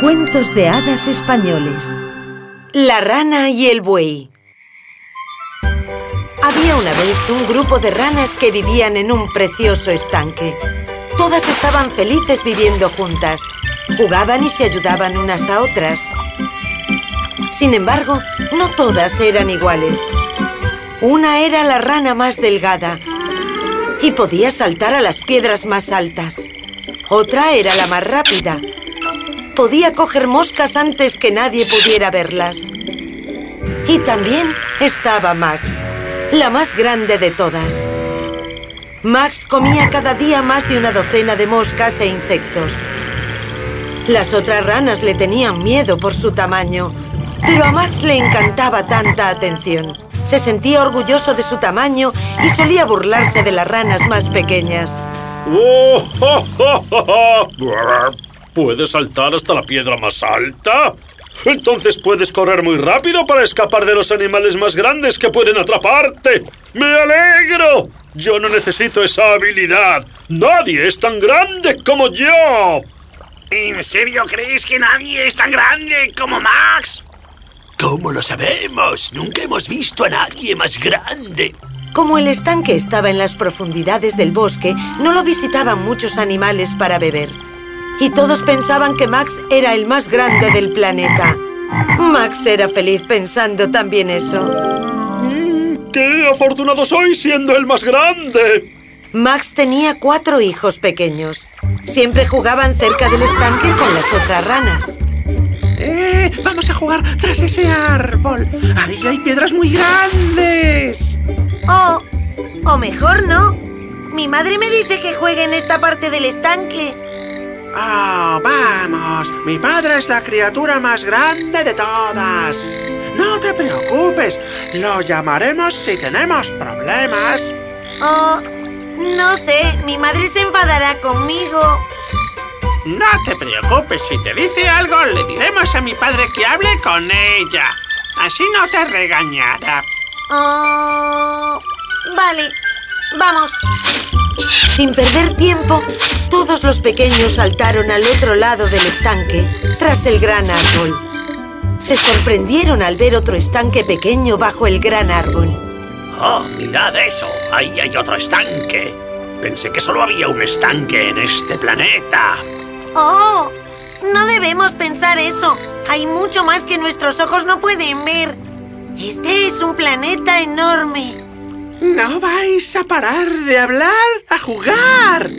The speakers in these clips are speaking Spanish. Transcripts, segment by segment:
Cuentos de hadas españoles La rana y el buey Había una vez un grupo de ranas que vivían en un precioso estanque. Todas estaban felices viviendo juntas. Jugaban y se ayudaban unas a otras. Sin embargo, no todas eran iguales. Una era la rana más delgada y podía saltar a las piedras más altas. Otra era la más rápida. Podía coger moscas antes que nadie pudiera verlas. Y también estaba Max, la más grande de todas. Max comía cada día más de una docena de moscas e insectos. Las otras ranas le tenían miedo por su tamaño, pero a Max le encantaba tanta atención. Se sentía orgulloso de su tamaño y solía burlarse de las ranas más pequeñas. ¿Puedes saltar hasta la piedra más alta? Entonces puedes correr muy rápido para escapar de los animales más grandes que pueden atraparte. ¡Me alegro! Yo no necesito esa habilidad. Nadie es tan grande como yo. ¿En serio crees que nadie es tan grande como Max? ¿Cómo lo sabemos? Nunca hemos visto a nadie más grande. Como el estanque estaba en las profundidades del bosque, no lo visitaban muchos animales para beber. Y todos pensaban que Max era el más grande del planeta. Max era feliz pensando también eso. Mm, ¡Qué afortunado soy siendo el más grande! Max tenía cuatro hijos pequeños. Siempre jugaban cerca del estanque con las otras ranas. ¡Eh! ¡Vamos a jugar tras ese árbol! ¡Ahí hay piedras muy grandes! O... o mejor no. Mi madre me dice que juegue en esta parte del estanque. ¡Oh, vamos! Mi padre es la criatura más grande de todas. No te preocupes, lo llamaremos si tenemos problemas. Oh, no sé, mi madre se enfadará conmigo. No te preocupes, si te dice algo, le diremos a mi padre que hable con ella. Así no te regañará. Oh, vale, vamos. Sin perder tiempo, todos los pequeños saltaron al otro lado del estanque, tras el gran árbol. Se sorprendieron al ver otro estanque pequeño bajo el gran árbol. ¡Oh, mirad eso! Ahí hay otro estanque. Pensé que solo había un estanque en este planeta. ¡Oh! No debemos pensar eso. Hay mucho más que nuestros ojos no pueden ver. Este es un planeta enorme. ¿No vais a parar de hablar? ¡A jugar!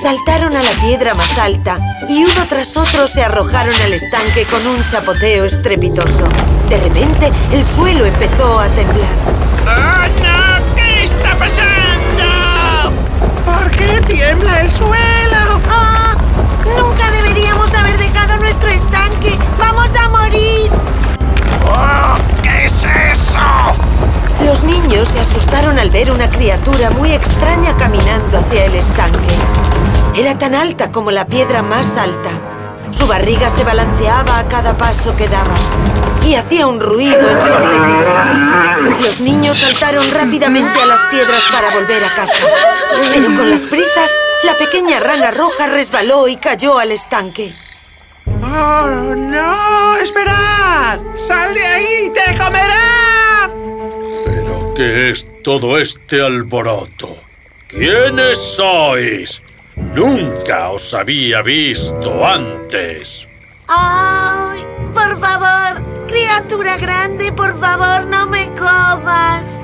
Saltaron a la piedra más alta y uno tras otro se arrojaron al estanque con un chapoteo estrepitoso. De repente, el suelo empezó a temblar. ¡Oh, no! ¿Qué está pasando? ¿Por qué tiembla el suelo? Una criatura muy extraña caminando hacia el estanque. Era tan alta como la piedra más alta. Su barriga se balanceaba a cada paso que daba y hacía un ruido ensordecedor. Los niños saltaron rápidamente a las piedras para volver a casa. Pero con las prisas, la pequeña rana roja resbaló y cayó al estanque. ¡Oh, no! ¡Esperad! ¡Sal de ahí! ¡Te comerá! ¿Pero qué es todo este alboroto? ¿Quiénes sois? Nunca os había visto antes. ¡Ay! Por favor, criatura grande, por favor, no me comas.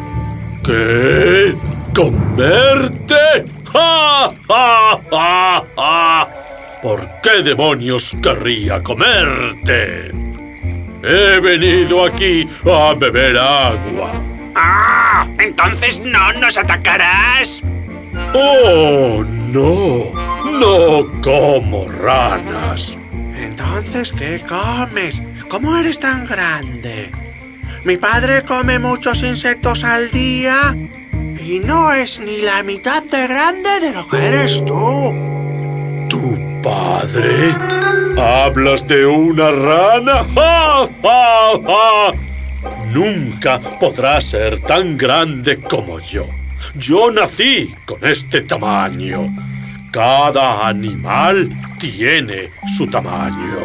¿Qué? ¿Comerte? ¡Ja, ja, ja, ja! ¿Por qué demonios querría comerte? He venido aquí a beber agua. ¡Ah! Entonces no nos atacarás. ¡Oh, no! No como ranas. Entonces, ¿qué comes? ¿Cómo eres tan grande? Mi padre come muchos insectos al día y no es ni la mitad de grande de lo que eres tú. ¿Tu padre? ¿Hablas de una rana? ¡Ja, ja, ja! Nunca podrá ser tan grande como yo. Yo nací con este tamaño. Cada animal tiene su tamaño.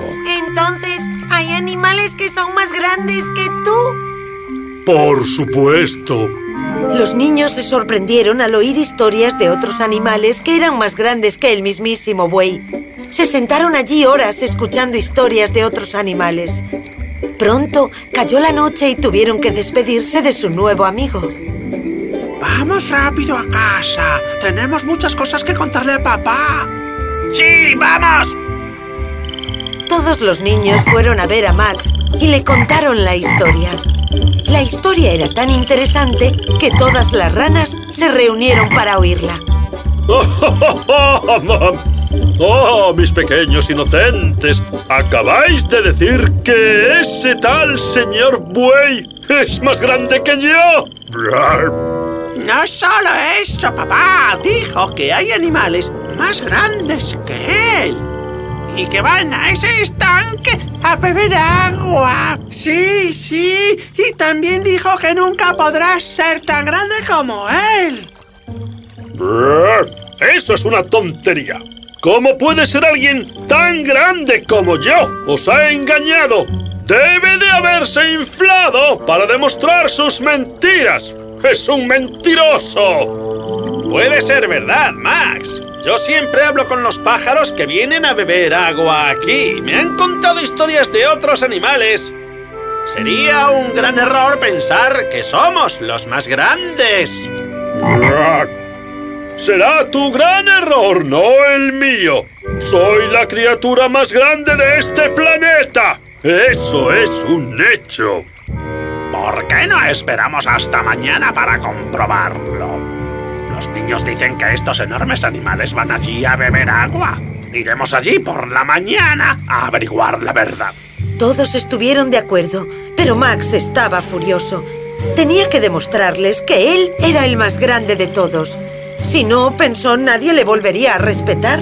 Entonces, ¿hay animales que son más grandes que tú? Por supuesto. Los niños se sorprendieron al oír historias de otros animales que eran más grandes que el mismísimo buey. Se sentaron allí horas escuchando historias de otros animales. Pronto cayó la noche y tuvieron que despedirse de su nuevo amigo. Vamos rápido a casa. Tenemos muchas cosas que contarle a papá. ¡Sí, vamos! Todos los niños fueron a ver a Max y le contaron la historia. La historia era tan interesante que todas las ranas se reunieron para oírla. ¡Oh, mis pequeños inocentes! Acabáis de decir que ese tal señor buey es más grande que yo. No solo eso, papá. Dijo que hay animales más grandes que él. Y que van a ese estanque a beber agua. Sí, sí. Y también dijo que nunca podrás ser tan grande como él. Eso es una tontería. ¿Cómo puede ser alguien tan grande como yo? Os ha engañado. Debe de haberse inflado para demostrar sus mentiras. ¡Es un mentiroso! Puede ser verdad, Max. Yo siempre hablo con los pájaros que vienen a beber agua aquí. Me han contado historias de otros animales. Sería un gran error pensar que somos los más grandes. Será tu gran error, no el mío. Soy la criatura más grande de este planeta. Eso es un hecho. ¿Por qué no esperamos hasta mañana para comprobarlo? Los niños dicen que estos enormes animales van allí a beber agua. Iremos allí por la mañana a averiguar la verdad. Todos estuvieron de acuerdo, pero Max estaba furioso. Tenía que demostrarles que él era el más grande de todos. Si no, pensó, nadie le volvería a respetar.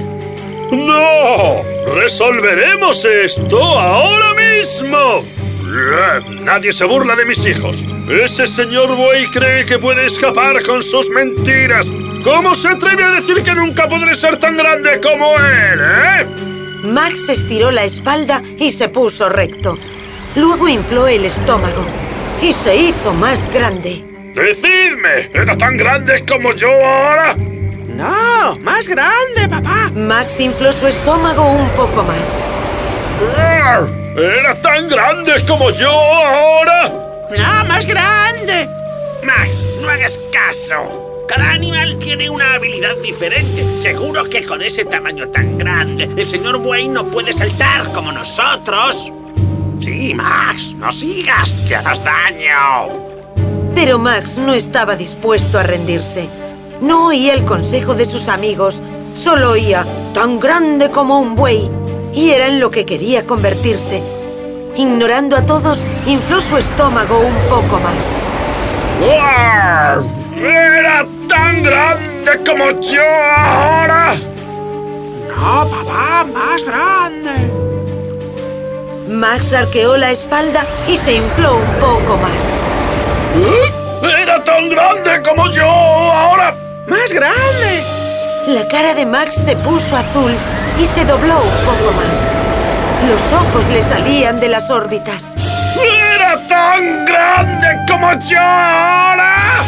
¡No! ¡Resolveremos esto ahora mismo! Nadie se burla de mis hijos. Ese señor Buey cree que puede escapar con sus mentiras. ¿Cómo se atreve a decir que nunca podré ser tan grande como él, eh? Max estiró la espalda y se puso recto. Luego infló el estómago y se hizo más grande. ¡Decidme! ¿Era tan grande como yo ahora? No, más grande, papá. Max infló su estómago un poco más. ¿Era tan grande como yo ahora? No, más grande. Max, no hagas caso. Cada animal tiene una habilidad diferente. Seguro que con ese tamaño tan grande, el señor Buey no puede saltar como nosotros. Sí, Max, no sigas, te harás daño. Pero Max no estaba dispuesto a rendirse. No oía el consejo de sus amigos, solo oía tan grande como un buey y era en lo que quería convertirse. Ignorando a todos, infló su estómago un poco más. ¡Era tan grande como yo ahora! No, papá, más grande. Max arqueó la espalda y se infló un poco más. ¿Eh? ¡Era tan grande como yo ahora! ¡Más grande! La cara de Max se puso azul y se dobló un poco más. Los ojos le salían de las órbitas. ¡Era tan grande como yo ahora!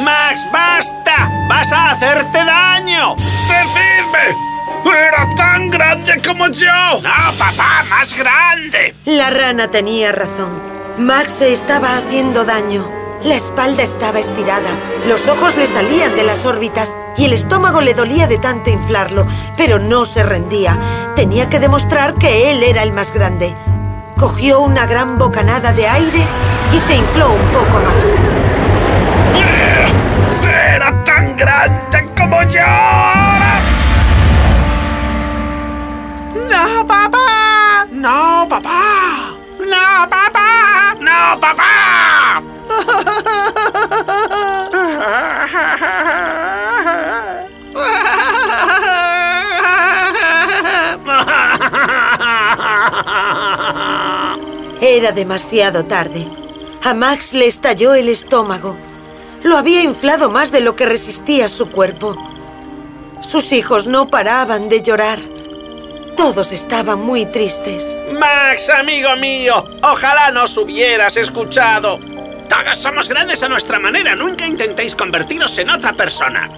¡Max, basta! ¡Vas a hacerte daño! ¡Decidme! ¡Era tan grande como yo! ¡No, papá! ¡Más grande! La rana tenía razón. Max se estaba haciendo daño. La espalda estaba estirada, los ojos le salían de las órbitas y el estómago le dolía de tanto inflarlo, pero no se rendía. Tenía que demostrar que él era el más grande. Cogió una gran bocanada de aire y se infló un poco más. Era demasiado tarde. A Max le estalló el estómago. Lo había inflado más de lo que resistía su cuerpo. Sus hijos no paraban de llorar. Todos estaban muy tristes. Max, amigo mío, ojalá nos hubieras escuchado. Todos somos grandes a nuestra manera. Nunca intentéis convertiros en otra persona.